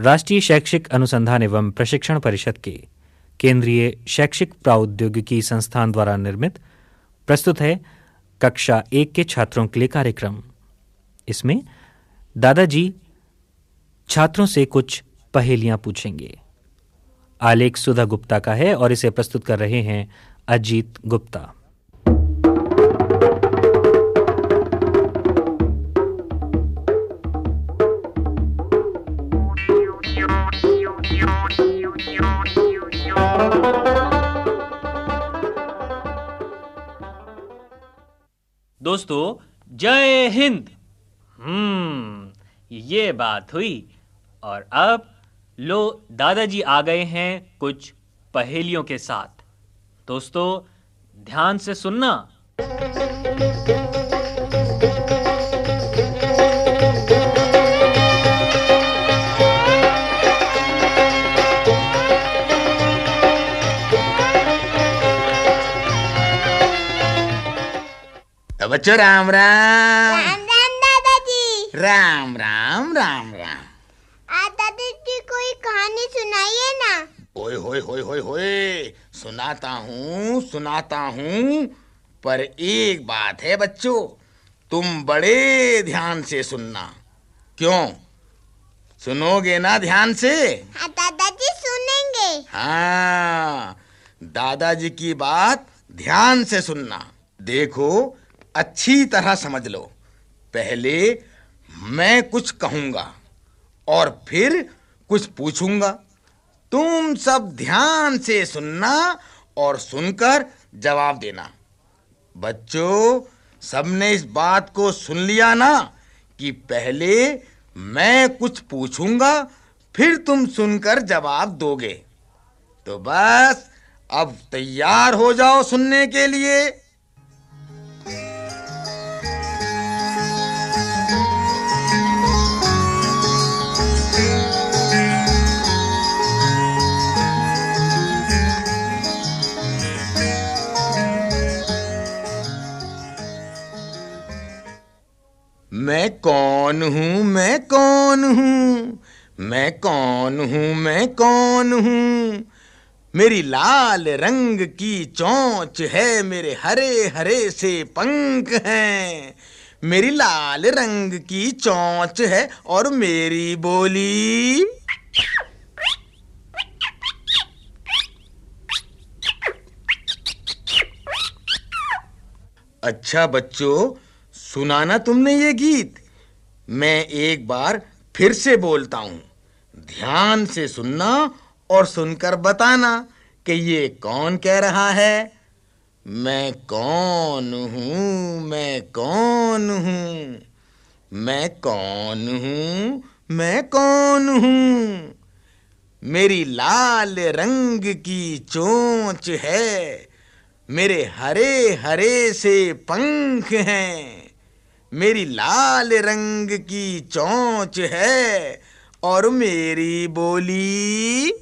राष्ट्रीय शैक्षिक अनुसंधान एवं प्रशिक्षण परिषद के केंद्रीय शैक्षिक प्रौद्योगिकी संस्थान द्वारा निर्मित, प्रस्तुत है कक्षा एक के छात्रों के लिए कार्यक्रम। इसमें दादाजी छात्रों से कुछ पहेलियाँ पूछेंगे। आलेख सुधा गुप्ता का है और इसे प्रस्तुत कर रहे हैं अजीत गुप्ता। दोस्तों, जय हिंद। हम्म ये बात हुई और अब लो दादाजी आ गए हैं कुछ पहेलियों के साथ। दोस्तों, ध्यान से सुनना। बच्चों राम राम। राम राम दादाजी। राम राम राम राम। आज दादाजी कोई कहानी सुनाइए ना। ओए होए होए होए होए सुनाता हूँ सुनाता हूँ पर एक बात है बच्चों तुम बड़े ध्यान से सुनना। क्यों? सुनोगे ना ध्यान से? हाँ दादाजी सुनेंगे। हाँ दादाजी की बात ध्यान से सुनना। देखो अच्छी तरह समझ लो। पहले मैं कुछ कहूँगा और फिर कुछ पूछूँगा। तुम सब ध्यान से सुनना और सुनकर जवाब देना। बच्चों, सबने इस बात को सुन लिया ना कि पहले मैं कुछ पूछूँगा, फिर तुम सुनकर जवाब दोगे। तो बस, अब तैयार हो जाओ सुनने के लिए। मैं कौन हूँ, मैं कौन हूँ? मैं कौन हूँ, मैं कौन हूँ? मेरी लाल रंग की चोंच है, मेरे हरे हरे से पंख हैं। मेरी लाल रंग की चोंच है और मेरी बोली अच्छा बच्चों सुना ना तुमने ये गीत? मैं एक बार फिर से बोलता हूँ, ध्यान से सुनना और सुनकर बताना कि ये कौन कह रहा है। मैं कौन हूँ, मैं कौन हूँ? मैं कौन हूँ, मैं कौन हूँ? मेरी लाल रंग की चोंच है, मेरे हरे हरे से पंख हैं। मेरी लाल रंग की चोंच है और मेरी बोली।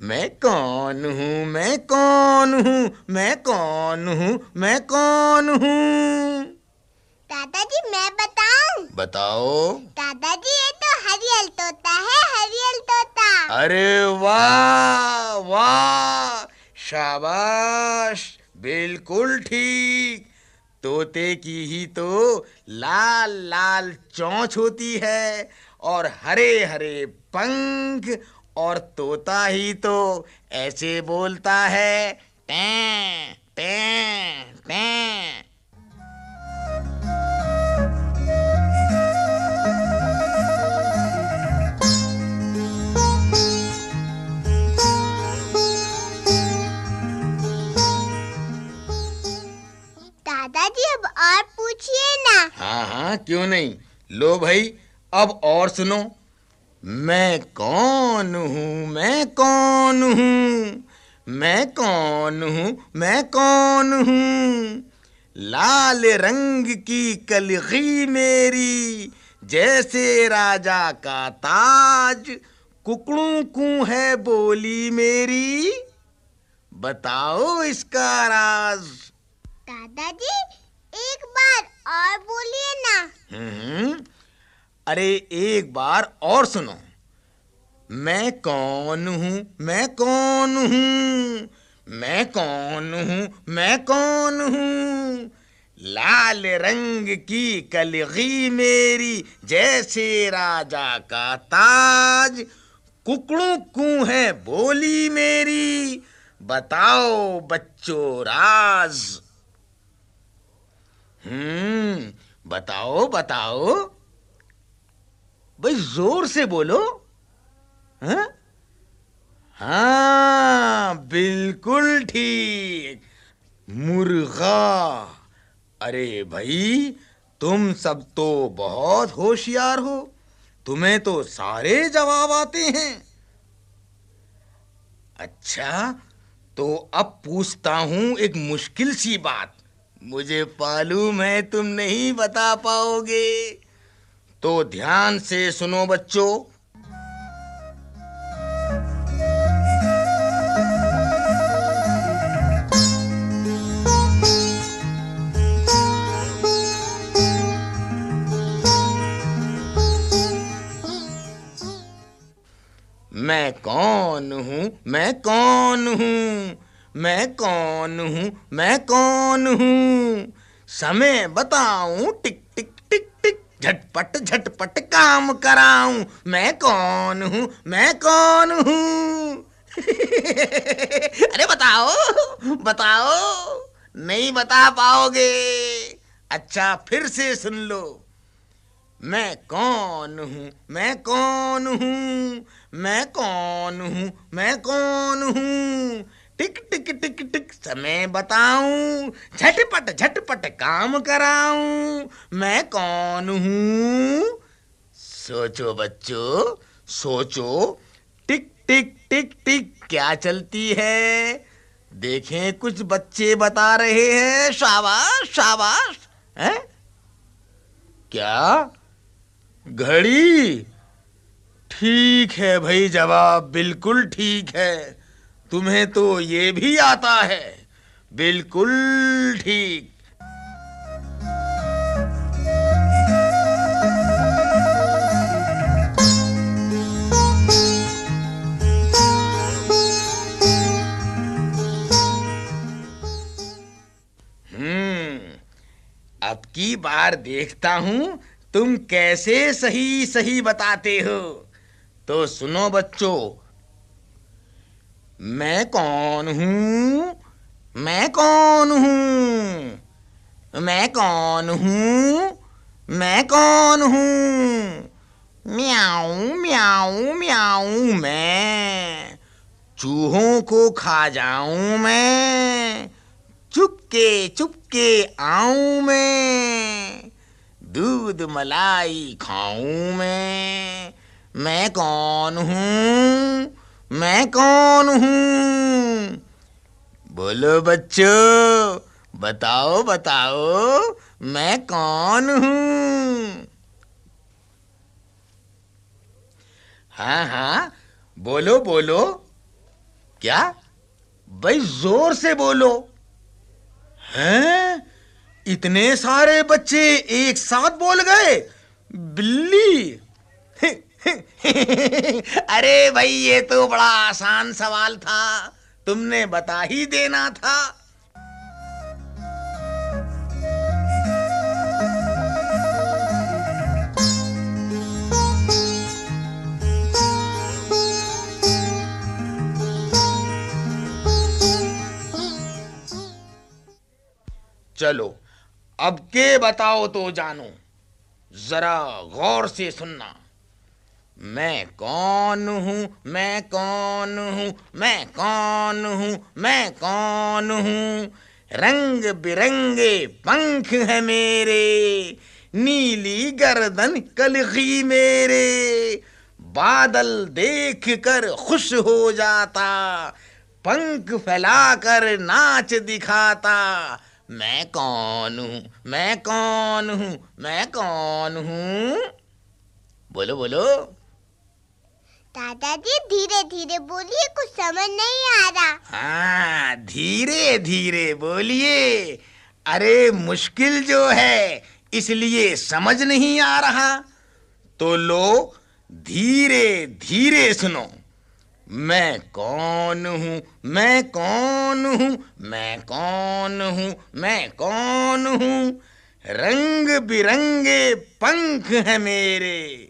मैं कौन हूँ मैं कौन हूँ मैं कौन हूँ मैं कौन हूँ? दादाजी मैं बताऊँ? बताओ। दादाजी ये तो हरियल तोता है हरियल तोता अरे वाह वाह, शाबाश, बिल्कुल ठीक। तोते की ही तो लाल लाल चोंच होती है और हरे हरे पंख और तोता ही तो ऐसे बोलता है, टें टें टें। क्यों नहीं? लो भाई, अब और सुनो। मैं कौन हूँ? मैं कौन हूँ? मैं कौन हूँ? मैं कौन हूँ? लाल रंग की कलगी मेरी, जैसे राजा का ताज, कुकड़ू कू है बोली मेरी। बताओ इसका राज। दादाजी और बोलिए ना। हम्म। अरे, एक बार और सुनो। मैं कौन हूँ? मैं कौन हूँ? मैं कौन हूँ? मैं कौन हूँ? लाल रंग की कलगी मेरी, जैसे राजा का ताज। कुकड़ू कू है बोली मेरी। बताओ बच्चों राज। हम्म बताओ बताओ। भाई, ज़ोर से बोलो। हाँ? हाँ बिल्कुल ठीक। मुर्गा। अरे भाई, तुम सब तो बहुत होशियार हो। तुम्हें तो सारे जवाब आते हैं। अच्छा तो अब पूछता हूँ एक मुश्किल सी बात। मुझे मालूम है तुम नहीं बता पाओगे। तो ध्यान से सुनो बच्चों। मैं कौन हूँ? मैं कौन हूँ? मैं कौन हूँ? मैं कौन हूँ? समय बताऊँ? टिक टिक टिक टिक, झटपट झटपट काम कराऊं। मैं कौन हूँ? मैं कौन हूँ? अरे बताओ बताओ, नहीं बता पाओगे। अच्छा फिर से सुन लो। मैं कौन हूँ? मैं कौन हूँ? मैं कौन हूँ? मैं कौन हूँ? टिक टिक टिक टिक, समय बताऊँ। झटपट झटपट काम कराऊं। मैं कौन हूँ? सोचो बच्चों, सोचो। टिक टिक टिक टिक, क्या चलती है? देखें, कुछ बच्चे बता रहे हैं। शाबाश शाबाश। है? क्या? घड़ी? ठीक है भाई जवाब, बिल्कुल ठीक है। तुम्हें तो ये भी आता है। बिल्कुल ठीक। हम्म अब की बार देखता हूँ, तुम कैसे सही सही बताते हो। तो सुनो बच्चों मैं कौन हूँ? मैं कौन हूँ? मैं कौन हूँ? मैं कौन हूँ? म्याऊ म्याऊ म्याऊ मैं। चूहों को खा जाऊँ मैं। चुपके चुपके आऊँ मैं। दूध मलाई खाऊं मैं। मैं कौन हूँ? मैं कौन हूँ? बोलो बच्चों, बताओ बताओ, मैं कौन हूँ? हाँ हाँ बोलो बोलो। क्या? भाई, ज़ोर से बोलो। हैं? इतने सारे बच्चे एक साथ बोल गए? बिल्ली। अरे भाई, ये तो बड़ा आसान सवाल था। तुमने बता ही देना था। चलो, अब के बताओ तो जानो। जरा गौर से सुनना। मैं कौन हूँ? मैं कौन हूँ? मैं कौन हूँ? मैं कौन हूँ? रंग बिरंगे पंख है मेरे, नीली गर्दन कलगी मेरे। बादल देख कर खुश हो जाता, पंख फैलाकर नाच दिखाता। मैं कौन हूँ? मैं कौन हूँ? मैं कौन हूँ? बोलो बोलो। दादाजी धीरे धीरे बोलिए, कुछ समझ नहीं आ रहा। हाँ धीरे धीरे बोलिए। अरे, मुश्किल जो है, इसलिए समझ नहीं आ रहा। तो लो, धीरे धीरे सुनो। मैं कौन हूँ, मैं कौन हूँ, मैं कौन हूँ, मैं कौन हूँ? रंग बिरंगे पंख हैं मेरे।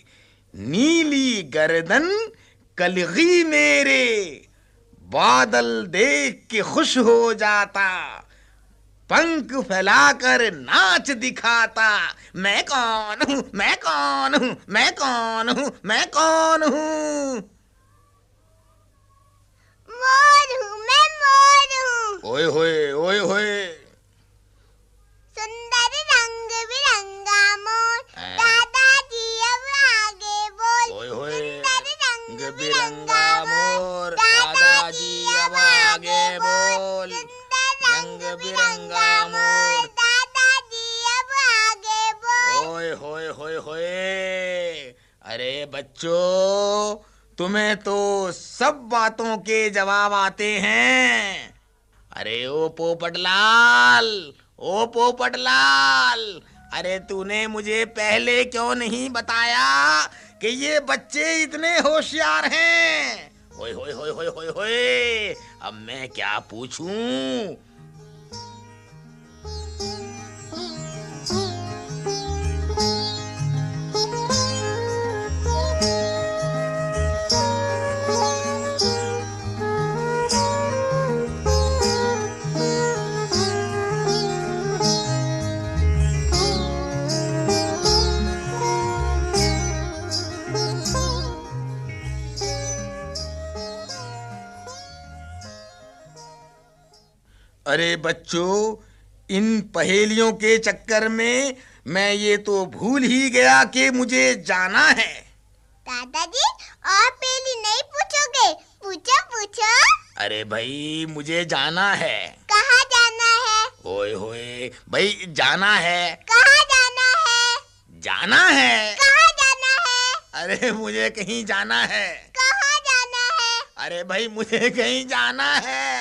नीली गर्दन कलगी मेरे। बादल देख के खुश हो जाता। पंख फैलाकर नाच दिखाता। मैं कौन हूँ? मैं कौन हूँ? मैं कौन हूँ? मैं कौन हूँ? मोर हूँ मैं मोर हूँ। ओए होए ओए होए। सुंदर रंग बिरंगा मोर ओए होए। रंग रंग बिरंगा मोर। दादाजी अब आगे बोल। रंग बिरंगा मोर। दादाजी अब आगे बोल। ओए होए होए होए। अरे बच्चों तुम्हें तो सब बातों के जवाब आते हैं। अरे ओ पोपटलाल ओ पोपटलाल। अरे तूने मुझे पहले क्यों नहीं बताया कि ये बच्चे इतने होशियार हैं। होए होए होए होए होए अब मैं क्या पूछूँ? अरे बच्चों इन पहेलियों के चक्कर में मैं ये तो भूल ही गया कि मुझे जाना है। दादाजी और पहली नहीं पूछोगे? पूछो पूछो। अरे भाई मुझे जाना है। कहाँ जाना है? ओए होए भाई जाना है। कहाँ जाना है? जाना है। कहाँ जाना है? अरे मुझे कहीं जाना है। कहाँ जाना है? अरे भाई मुझे कहीं जाना है?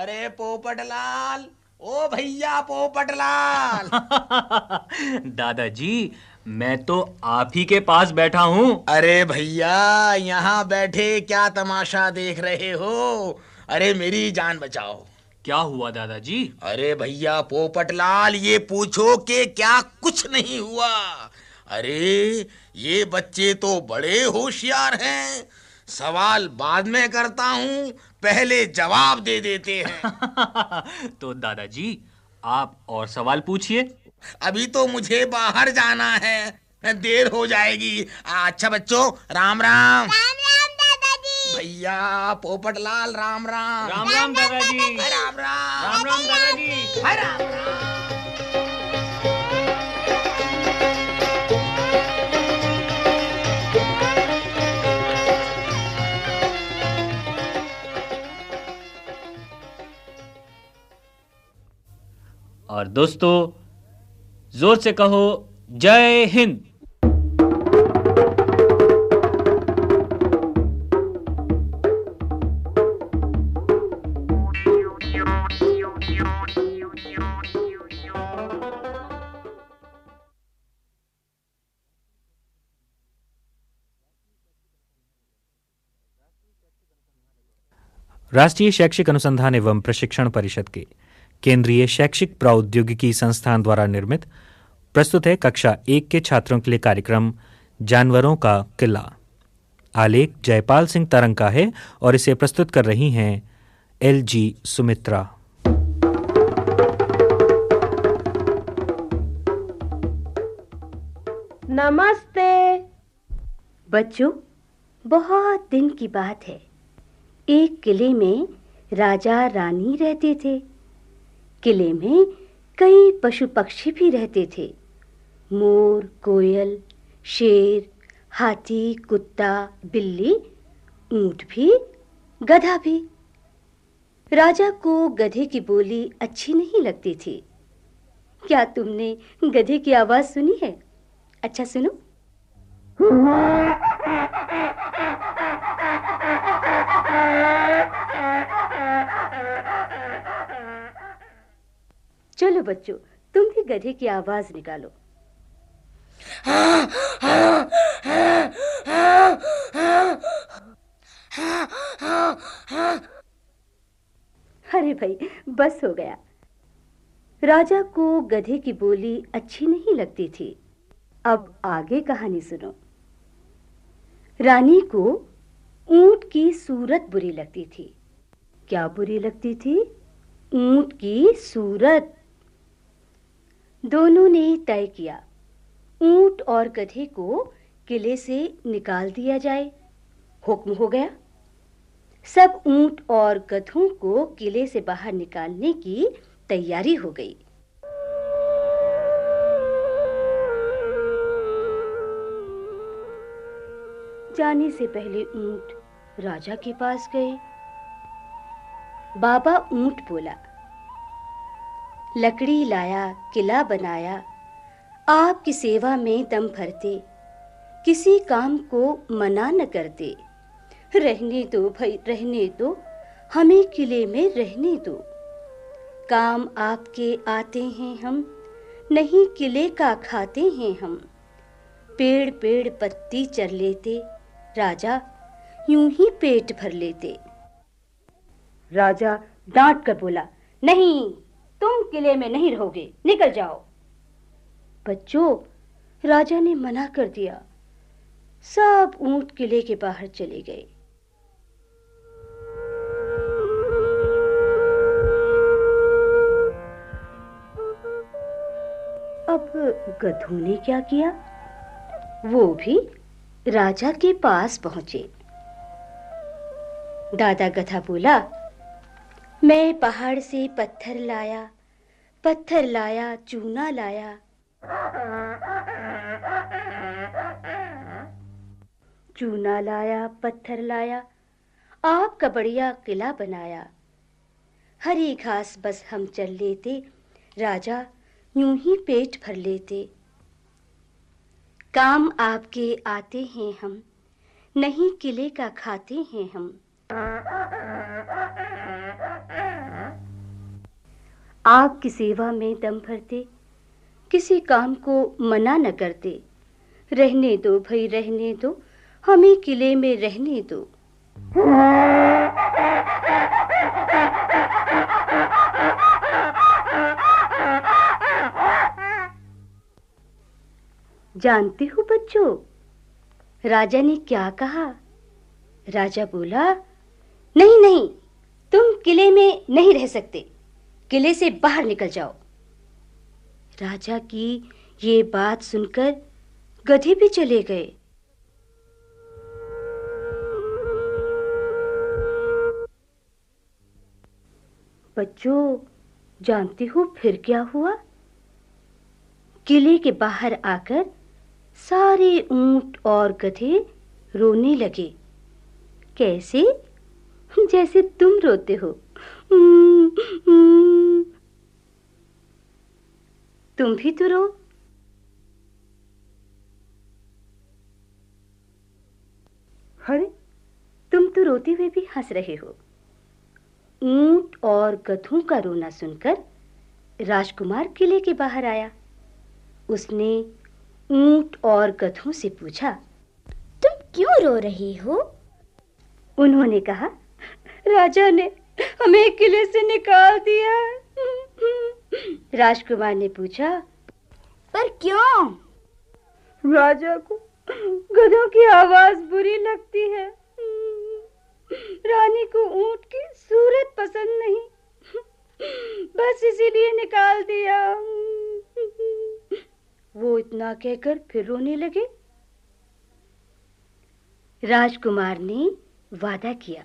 अरे पोपटलाल ओ भैया पोपटलाल। दादाजी मैं तो आप ही के पास बैठा हूँ। अरे भैया यहाँ बैठे क्या तमाशा देख रहे हो? अरे मेरी जान बचाओ। क्या हुआ दादाजी? अरे भैया पोपटलाल ये पूछो कि क्या कुछ नहीं हुआ? अरे ये बच्चे तो बड़े होशियार हैं। सवाल बाद में करता हूँ पहले जवाब दे देते हैं। तो दादाजी आप और सवाल पूछिए। अभी तो मुझे बाहर जाना है देर हो जाएगी। अच्छा बच्चों राम राम। राम राम दादाजी। भैया पोपटलाल राम राम। राम राम दादाजी। राम राम। राम राम दादाजी। हाय राम राम। और दोस्तों ज़ोर से कहो जय हिंद। राष्ट्रीय शैक्षिक अनुसंधान एवं प्रशिक्षण परिषद के केंद्रीय शैक्षिक प्रौद्योगिकी संस्थान द्वारा निर्मित, प्रस्तुत है कक्षा एक के छात्रों के लिए कार्यक्रम, जानवरों का किला। आलेख जयपाल सिंह तरंग का है और इसे प्रस्तुत कर रही हैं एल जी सुमित्रा। नमस्ते। बच्चों, बहुत दिन की बात है। एक किले में राजा रानी रहते थे। किले में कई पशु पक्षी भी रहते थे। मोर, कोयल, शेर, हाथी, कुत्ता, बिल्ली, ऊँट भी, गधा भी। राजा को गधे की बोली अच्छी नहीं लगती थी। क्या तुमने गधे की आवाज़ सुनी है? अच्छा सुनो। चलो बच्चों, तुम भी गधे की आवाज़ निकालो। अरे भाई, बस हो गया। राजा को गधे की बोली अच्छी नहीं लगती थी। अब आगे कहानी सुनो। रानी को ऊँट की सूरत बुरी लगती थी। क्या बुरी लगती थी? ऊँट की सूरत। दोनों ने तय किया, ऊँट और गधे को किले से निकाल दिया जाए। हुक्म हो गया। सब ऊँट और गधों को किले से बाहर निकालने की तैयारी हो गई। जाने से पहले ऊँट राजा के पास गए। बाबा ऊँट बोला लकड़ी लाया, किला बनाया। आपकी सेवा में दम भरते, किसी काम को मना न करते। रहने दो भाई, रहने दो, हमें किले में रहने दो। काम आपके आते हैं हम, नहीं किले का खाते हैं हम। पेड़ पेड़ पत्ती चर लेते, राजा यूँ ही पेट भर लेते। राजा डांट कर बोला, नहीं तुम किले में नहीं रहोगे। निकल जाओ। बच्चों, राजा ने मना कर दिया। सब ऊँट किले के बाहर चले गए। अब गधों ने क्या किया? वो भी राजा के पास पहुँचे। दादा गधा बोला मैं पहाड़ से पत्थर लाया पत्थर लाया, चूना लाया। चूना लाया, पत्थर लाया, आपका बढ़िया किला बनाया। हरी घास बस हम चल लेते, राजा यूँ ही पेट भर लेते। काम आपके आते हैं हम, नहीं किले का खाते हैं हम। आपकी सेवा में दम भरते, किसी काम को मना न करते। रहने दो भाई, रहने दो, हमें किले में रहने दो। जानते हो बच्चों, राजा ने क्या कहा? राजा बोला, नहीं नहीं, तुम किले में नहीं रह सकते। किले से बाहर निकल जाओ। राजा की ये बात सुनकर गधे भी चले गए। बच्चों, जानते हो फिर क्या हुआ? किले के बाहर आकर सारे ऊँट और गधे रोने लगे। कैसे? जैसे तुम रोते हो। तुम भी तो रो। अरे तुम तो रोते हुए भी हंस रहे हो। ऊँट और गधों का रोना सुनकर राजकुमार किले के बाहर आया। उसने ऊँट और गधों से पूछा, तुम क्यों रो रहे हो? उन्होंने कहा, राजा ने हमें किले से निकाल दिया। राजकुमार ने पूछा, पर क्यों? राजा को गधों की आवाज़ बुरी लगती है। रानी को ऊँट की सूरत पसंद नहीं। बस इसीलिए निकाल दिया। वो इतना कहकर फिर रोने लगे। राजकुमार ने वादा किया।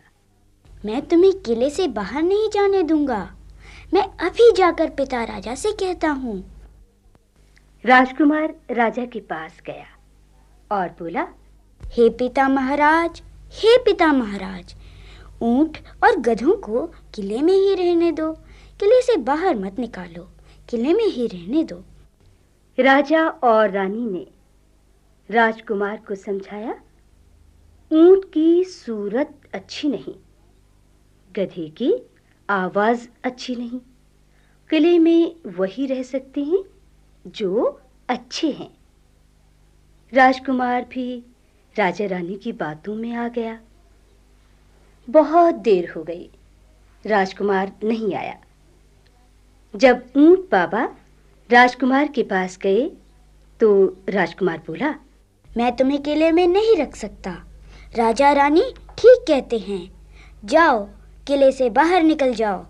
मैं तुम्हें किले से बाहर नहीं जाने दूँगा। मैं अभी जाकर पिता राजा से कहता हूँ। राजकुमार राजा के पास गया और बोला हे पिता महाराज हे पिता महाराज ऊँट और गधों को किले में ही रहने दो। किले से बाहर मत निकालो किले में ही रहने दो। राजा और रानी ने राजकुमार को समझाया ऊँट की सूरत अच्छी नहीं। गधे की आवाज़ अच्छी नहीं। किले में वही रह सकते हैं जो अच्छे हैं। राजकुमार भी राजा रानी की बातों में आ गया। बहुत देर हो गई। राजकुमार नहीं आया। जब ऊँट बाबा राजकुमार के पास गए तो राजकुमार बोला, मैं तुम्हें किले में नहीं रख सकता। राजा रानी ठीक कहते हैं। जाओ किले से बाहर निकल जाओ।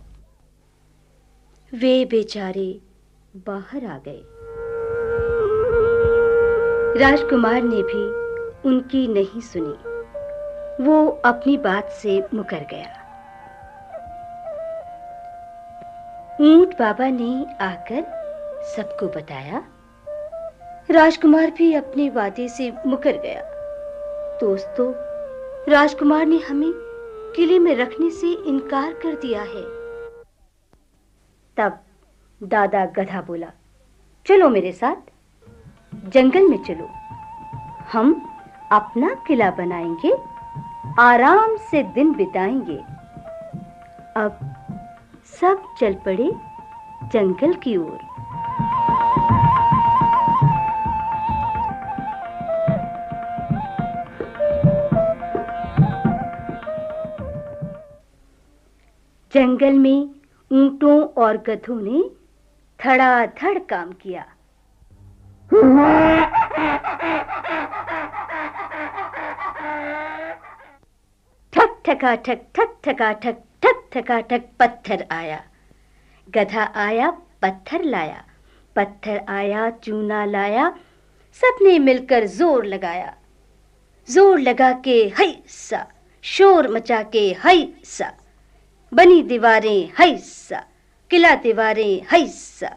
वे बेचारे बाहर आ गए। राजकुमार ने भी उनकी नहीं सुनी। वो अपनी बात से मुकर गया। ऊँट बाबा ने आकर सबको बताया। राजकुमार भी अपने वादे से मुकर गया। दोस्तों, राजकुमार ने हमें किले में रखने से इनकार कर दिया है। तब दादा गधा बोला, चलो मेरे साथ, जंगल में चलो। हम अपना किला बनाएँगे, आराम से दिन बिताएँगे। अब सब चल पड़े जंगल की ओर। जंगल में ऊंटों और गधों ने धड़ाधड़ काम किया। ठक, ठका, ठक ठक, ठका, ठक ठक, ठका, ठक, पत्थर आया। गधा आया, पत्थर लाया। पत्थर आया, चूना लाया, सबने मिलकर ज़ोर लगाया। ज़ोर लगा के हई सा शोर मचा के हई सा बनी दीवारें हैसा किला दीवारें हैसा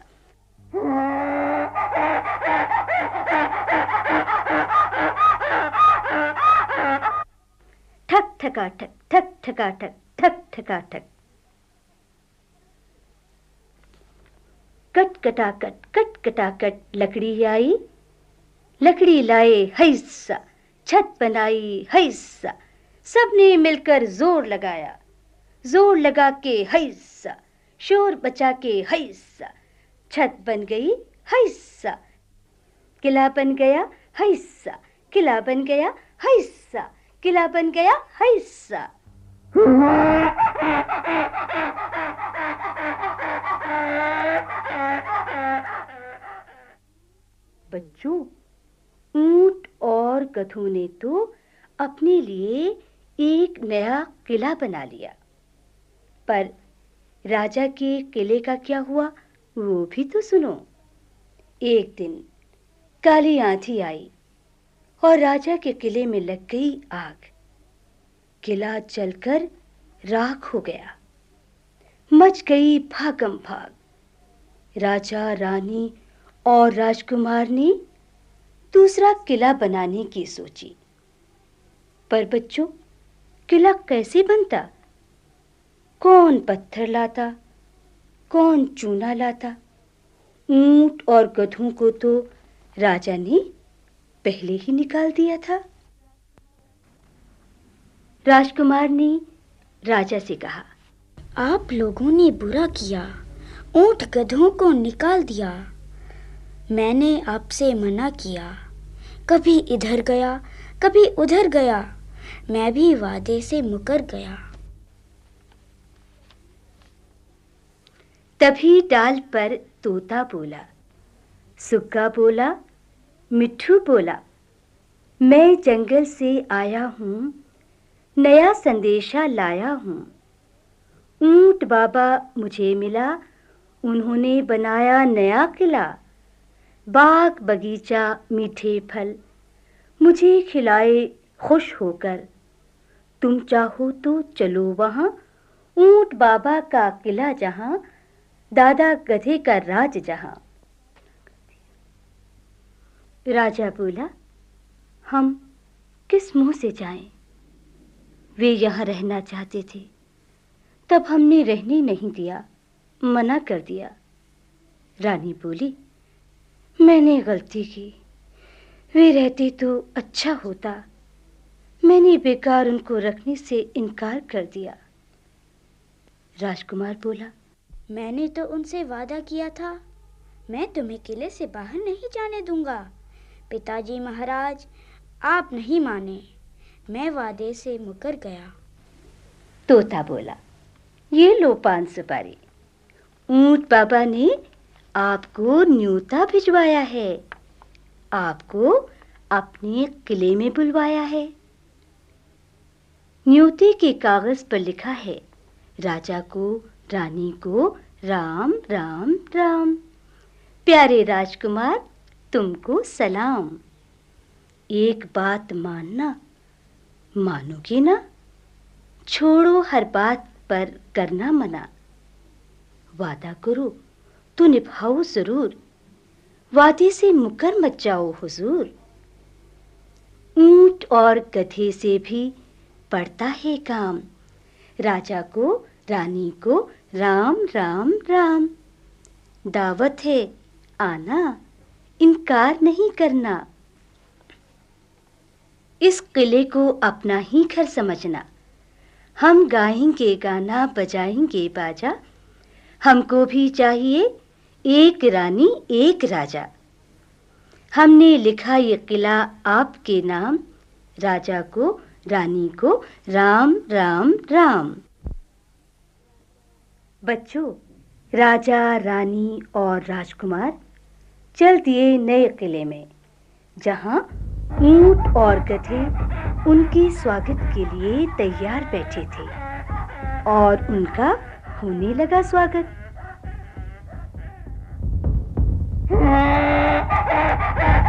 ठक, ठका, ठक ठक, ठका, ठक ठक, ठका, ठक। कट, कटा, कट कट, कटा, कट, लकड़ी आई। लकड़ी लाए हैसा छत बनाई हैसा सबने मिलकर ज़ोर लगाया। ज़ोर लगा के हैसा शोर बचा के हैसा छत बन गई हैसा किला बन गया हैसा किला बन गया हैसा किला बन गया हैसा बच्चों, ऊँट और गधों ने तो अपने लिए एक नया किला बना लिया। पर राजा के किले का क्या हुआ, वो भी तो सुनो। एक दिन काली आंधी आई और राजा के किले में लग गई आग। किला जलकर राख हो गया। मच गई भागम भाग। राजा, रानी और राजकुमार ने दूसरा किला बनाने की सोची। पर बच्चों, किला कैसे बनता? कौन पत्थर लाता, कौन चूना लाता? ऊँट और गधों को तो राजा ने पहले ही निकाल दिया था। राजकुमार ने राजा से कहा, आप लोगों ने बुरा किया, ऊँट गधों को निकाल दिया। मैंने आपसे मना किया, कभी इधर गया, कभी उधर गया, मैं भी वादे से मुकर गया। तभी डाल पर तोता बोला, सुग्गा बोला मिट्ठू बोला, मैं जंगल से आया हूँ, नया संदेशा लाया हूँ। ऊँट बाबा मुझे मिला, उन्होंने बनाया नया किला, बाग बगीचा, मीठे फल, मुझे खिलाए खुश होकर। तुम चाहो तो चलो वहाँ, ऊँट बाबा का किला जहाँ दादा गधे का राज जहाँ। राजा बोला, हम किस मुँह से जाएँ? वे यहाँ रहना चाहते थे। तब हमने रहने नहीं दिया, मना कर दिया। रानी बोली, मैंने गलती की। वे रहते तो अच्छा होता। मैंने बेकार उनको रखने से इनकार कर दिया। राजकुमार बोला मैंने तो उनसे वादा किया था। मैं तुम्हें किले से बाहर नहीं जाने दूँगा। पिताजी महाराज, आप नहीं माने। मैं वादे से मुकर गया। तोता बोला, ये लो पान सुपारी। ऊँट बाबा ने आपको न्यूता भिजवाया है। आपको अपने किले में बुलवाया है। न्यूते के कागज़ पर लिखा है, राजा को रानी को राम राम राम। प्यारे राजकुमार, तुमको सलाम। एक बात मानना, मानोगे ना? छोड़ो हर बात पर करना मना। वादा करो तो निभाओ ज़रूर। वादे से मुकर मत जाओ हुजूर। ऊँट और गधे से भी पड़ता है काम। राजा को रानी को राम राम राम। दावत है, आना, इनकार नहीं करना। इस किले को अपना ही घर समझना। हम गाएँगे गाना, बजाएँगे बाजा। हमको भी चाहिए एक रानी, एक राजा। हमने लिखा ये किला आपके नाम। राजा को, रानी को राम राम राम। बच्चों, राजा, रानी और राजकुमार चल दिए नए किले में, जहाँ ऊँट और गधे उनके स्वागत के लिए तैयार बैठे थे और उनका होने लगा स्वागत।